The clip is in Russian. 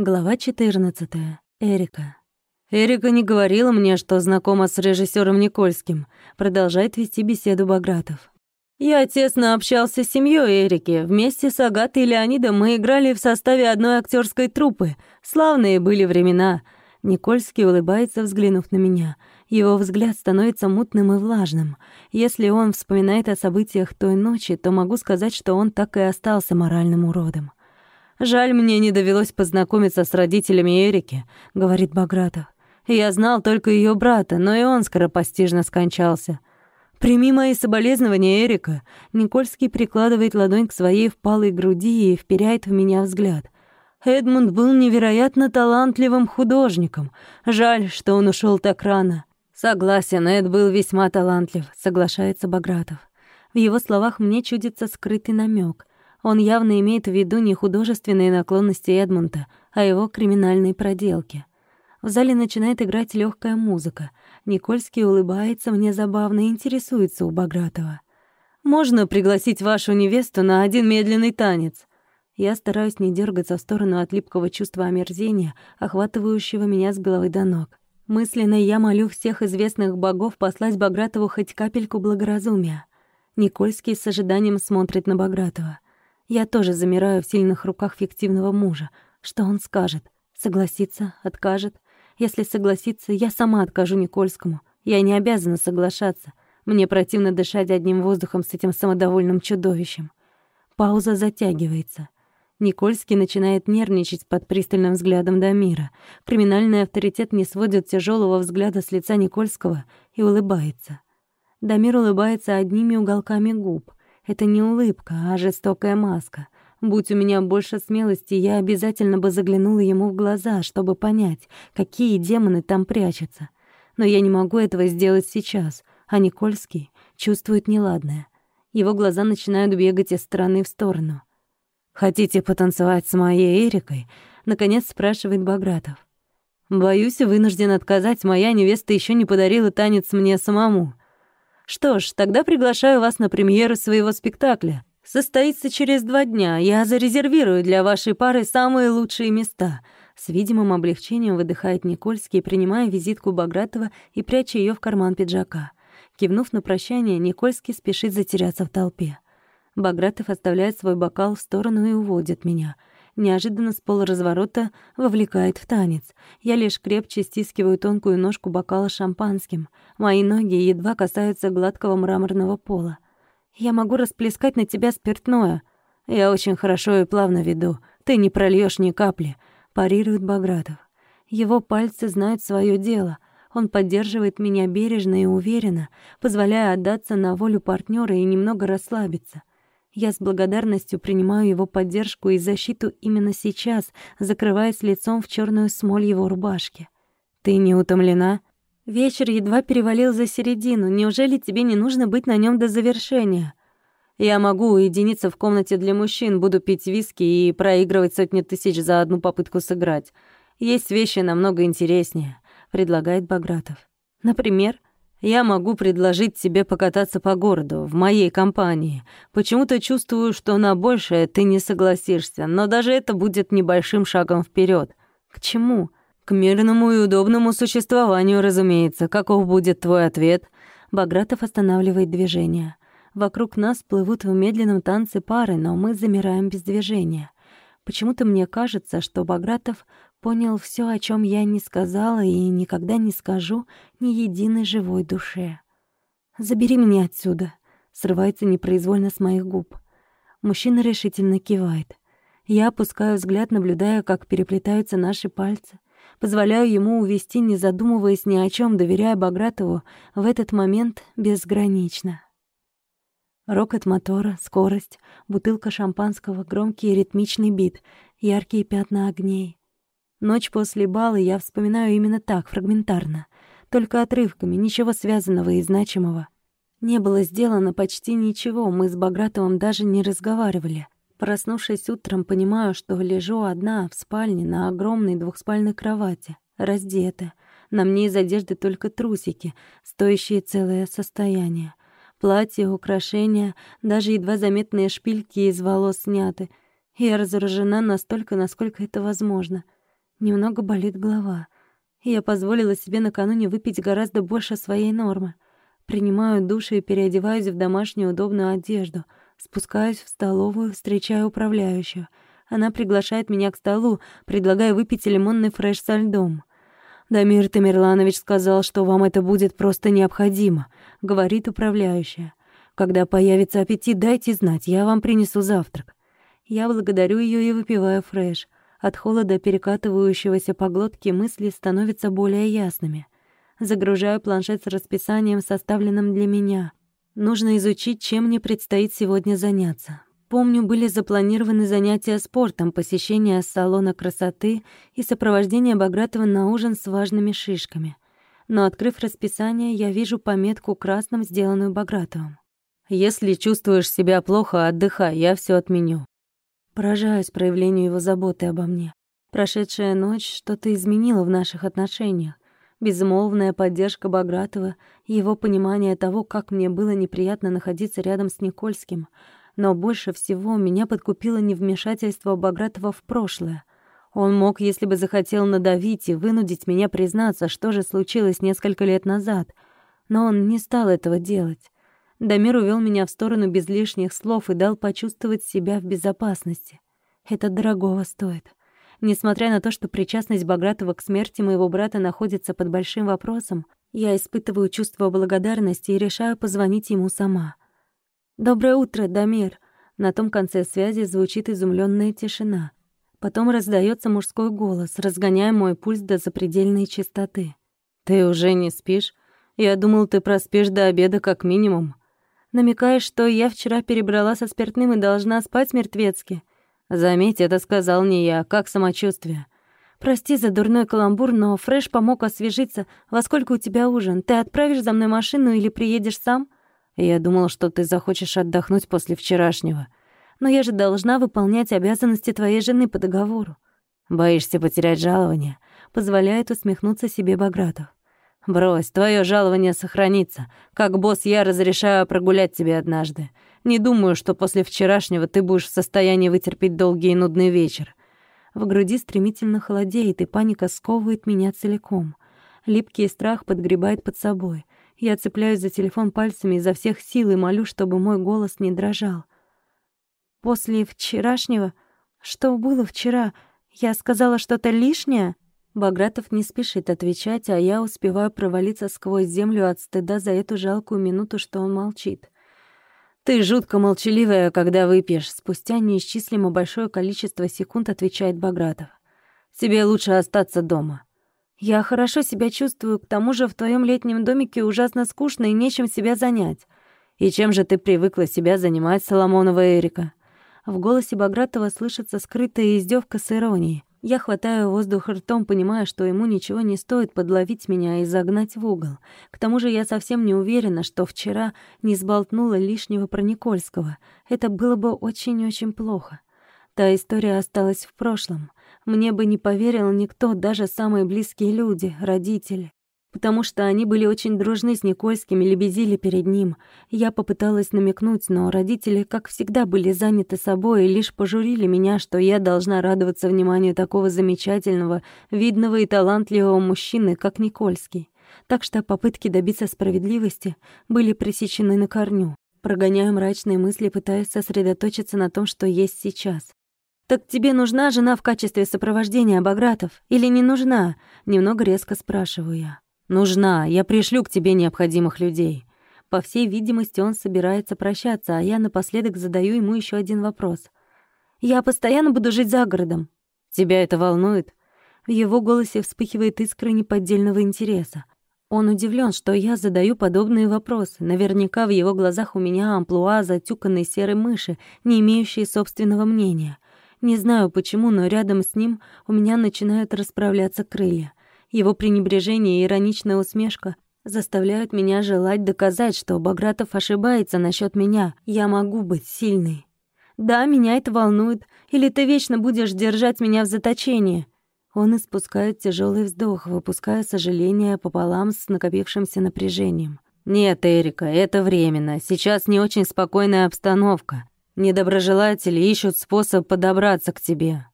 Глава 14. Эрика. Эрика не говорила мне, что знакома с режиссером Никольским. Продолжает вести беседу Багратов. Я тесно общался с семьей Эрики. Вместе с Агатой и Леонидом мы играли в составе одной актерской труппы. Славные были времена. Никольский улыбается, взглянув на меня. Его взгляд становится мутным и влажным. Если он вспоминает о событиях той ночи, то могу сказать, что он так и остался моральным уродом. «Жаль, мне не довелось познакомиться с родителями Эрики», — говорит Багратов. «Я знал только ее брата, но и он скоропостижно скончался». «Прими мои соболезнования, Эрика». Никольский прикладывает ладонь к своей впалой груди и вперяет в меня взгляд. Эдмунд был невероятно талантливым художником. Жаль, что он ушел так рано. Согласен, Эд был весьма талантлив, соглашается Багратов. В его словах мне чудится скрытый намек. Он явно имеет в виду не художественные наклонности Эдмунда, а его криминальные проделки. В зале начинает играть легкая музыка. Никольский улыбается мне забавно и интересуется у Багратова. «Можно пригласить вашу невесту на один медленный танец?» Я стараюсь не дергаться в сторону от липкого чувства омерзения, охватывающего меня с головы до ног. Мысленно я молю всех известных богов послать Багратову хоть капельку благоразумия. Никольский с ожиданием смотрит на Багратова. Я тоже замираю в сильных руках фиктивного мужа. Что он скажет? Согласится? Откажет? Если согласится, я сама откажу Никольскому. Я не обязана соглашаться. Мне противно дышать одним воздухом с этим самодовольным чудовищем. Пауза затягивается. Никольский начинает нервничать под пристальным взглядом Дамира. Криминальный авторитет не сводит тяжелого взгляда с лица Никольского и улыбается. Дамир улыбается одними уголками губ. Это не улыбка, а жестокая маска. Будь у меня больше смелости, я обязательно бы заглянула ему в глаза, чтобы понять, какие демоны там прячутся. Но я не могу этого сделать сейчас, а Никольский чувствует неладное. Его глаза начинают бегать из стороны в сторону. «Хотите потанцевать с моей Эрикой?» — наконец спрашивает Багратов. «Боюсь, вынужден отказать, моя невеста еще не подарила танец мне самому. Что ж, тогда приглашаю вас на премьеру своего спектакля. Состоится через два дня. Я зарезервирую для вашей пары самые лучшие места. С видимым облегчением выдыхает Никольский, принимая визитку Багратова и пряча ее в карман пиджака. Кивнув на прощание, Никольский спешит затеряться в толпе. Багратов оставляет свой бокал в сторону и уводит меня — неожиданно с полуразворота вовлекает в танец. Я лишь крепче стискиваю тонкую ножку бокала шампанским. Мои ноги едва касаются гладкого мраморного пола. «Я могу расплескать на тебя спиртное. Я очень хорошо и плавно веду. Ты не прольешь ни капли», — парирует Багратов. Его пальцы знают свое дело. Он поддерживает меня бережно и уверенно, позволяя отдаться на волю партнера и немного расслабиться. Я с благодарностью принимаю его поддержку и защиту именно сейчас, закрываясь лицом в черную смоль его рубашки. «Ты не утомлена?» «Вечер едва перевалил за середину. Неужели тебе не нужно быть на нем до завершения?» «Я могу уединиться в комнате для мужчин, буду пить виски и проигрывать сотни тысяч за одну попытку сыграть. Есть вещи намного интереснее», — предлагает Багратов. «Например?» Я могу предложить тебе покататься по городу, в моей компании. Почему-то чувствую, что на большее ты не согласишься, но даже это будет небольшим шагом вперед. К чему? К мирному и удобному существованию, разумеется. Каков будет твой ответ? Багратов останавливает движение. Вокруг нас плывут в медленном танце пары, но мы замираем без движения. Почему-то мне кажется, что Багратов понял все, о чем я не сказала и никогда не скажу ни единой живой душе. «Забери меня отсюда», — срывается непроизвольно с моих губ. Мужчина решительно кивает. Я опускаю взгляд, наблюдая, как переплетаются наши пальцы. Позволяю ему увести, не задумываясь ни о чем, доверяя Багратову в этот момент безгранично. Рокот мотора, скорость, бутылка шампанского, громкий ритмичный бит, яркие пятна огней. Ночь после бала я вспоминаю именно так, фрагментарно, только отрывками, ничего связанного и значимого. Не было сделано почти ничего, мы с Багратовым даже не разговаривали. Проснувшись утром, понимаю, что лежу одна в спальне на огромной двухспальной кровати, раздета. На мне из одежды только трусики, стоящие целое состояние. Платье, украшения, даже едва заметные шпильки из волос сняты. Я разоружена настолько, насколько это возможно. Немного болит голова. Я позволила себе накануне выпить гораздо больше своей нормы. Принимаю душ и переодеваюсь в домашнюю удобную одежду. Спускаюсь в столовую, встречаю управляющую. Она приглашает меня к столу, предлагая выпить лимонный фреш со льдом. «Дамир Тамерланович сказал, что вам это будет просто необходимо», — говорит управляющая. «Когда появится аппетит, дайте знать, я вам принесу завтрак». Я благодарю ее и выпиваю фреш. От холода перекатывающегося по глотке мысли становятся более ясными. Загружаю планшет с расписанием, составленным для меня. Нужно изучить, чем мне предстоит сегодня заняться. Помню, были запланированы занятия спортом, посещение салона красоты и сопровождение Багратова на ужин с важными шишками. Но, открыв расписание, я вижу пометку красным, сделанную Багратовым. «Если чувствуешь себя плохо, отдыхай, я все отменю». Поражаюсь проявлению его заботы обо мне. Прошедшая ночь что-то изменила в наших отношениях. Безмолвная поддержка Багратова, его понимание того, как мне было неприятно находиться рядом с Никольским — но больше всего меня подкупило невмешательство Багратова в прошлое. Он мог, если бы захотел, надавить и вынудить меня признаться, что же случилось несколько лет назад. Но он не стал этого делать. Дамир увел меня в сторону без лишних слов и дал почувствовать себя в безопасности. Это дорогого стоит. Несмотря на то, что причастность Багратова к смерти моего брата находится под большим вопросом, я испытываю чувство благодарности и решаю позвонить ему сама — «Доброе утро, Дамир!» На том конце связи звучит изумленная тишина. Потом раздается мужской голос, разгоняя мой пульс до запредельной частоты. «Ты уже не спишь? Я думал, ты проспишь до обеда как минимум». Намекаешь, что я вчера перебрала со спиртным и должна спать мертвецки. Заметь, это сказал не я. Как самочувствие? Прости за дурной каламбур, но Фреш помог освежиться. Во сколько у тебя ужин? Ты отправишь за мной машину или приедешь сам? Я думал, что ты захочешь отдохнуть после вчерашнего. Но я же должна выполнять обязанности твоей жены по договору. Боишься потерять жалование? Позволяет усмехнуться себе Багратов. Брось, твое жалование сохранится. Как босс я разрешаю прогулять тебе однажды. Не думаю, что после вчерашнего ты будешь в состоянии вытерпеть долгий и нудный вечер. В груди стремительно холодеет, и паника сковывает меня целиком. Липкий страх подгребает под собой. Я цепляюсь за телефон пальцами изо всех сил и молю, чтобы мой голос не дрожал. После вчерашнего... Что было вчера? Я сказала что-то лишнее? Багратов не спешит отвечать, а я успеваю провалиться сквозь землю от стыда за эту жалкую минуту, что он молчит. «Ты жутко молчаливая, когда выпьешь», — спустя неисчислимо большое количество секунд отвечает Багратов. «Тебе лучше остаться дома». «Я хорошо себя чувствую, к тому же в твоем летнем домике ужасно скучно и нечем себя занять. И чем же ты привыкла себя занимать, Соломонова Эрика?» В голосе Багратова слышится скрытая издевка с иронией. Я хватаю воздух ртом, понимая, что ему ничего не стоит подловить меня и загнать в угол. К тому же я совсем не уверена, что вчера не сболтнула лишнего про Никольского. Это было бы очень-очень плохо. Та история осталась в прошлом. Мне бы не поверил никто, даже самые близкие люди, родители. Потому что они были очень дружны с Никольским и лебезили перед ним. Я попыталась намекнуть, но родители, как всегда, были заняты собой и лишь пожурили меня, что я должна радоваться вниманию такого замечательного, видного и талантливого мужчины, как Никольский. Так что попытки добиться справедливости были пресечены на корню. Прогоняю мрачные мысли, пытаясь сосредоточиться на том, что есть сейчас. «Так тебе нужна жена в качестве сопровождения, Багратов, или не нужна?» Немного резко спрашиваю я. «Нужна. Я пришлю к тебе необходимых людей». По всей видимости, он собирается прощаться, а я напоследок задаю ему еще один вопрос. «Я постоянно буду жить за городом». «Тебя это волнует?» В его голосе вспыхивает искра неподдельного интереса. Он удивлен, что я задаю подобные вопросы. Наверняка в его глазах у меня амплуа затюканной серой мыши, не имеющей собственного мнения. Не знаю почему, но рядом с ним у меня начинают расправляться крылья. Его пренебрежение и ироничная усмешка заставляют меня желать доказать, что Багратов ошибается насчет меня. Я могу быть сильной. Да, меня это волнует. Или ты вечно будешь держать меня в заточении? Он испускает тяжелый вздох, выпуская сожаление пополам с накопившимся напряжением. «Нет, Эрика, это временно. Сейчас не очень спокойная обстановка. Недоброжелатели ищут способ подобраться к тебе.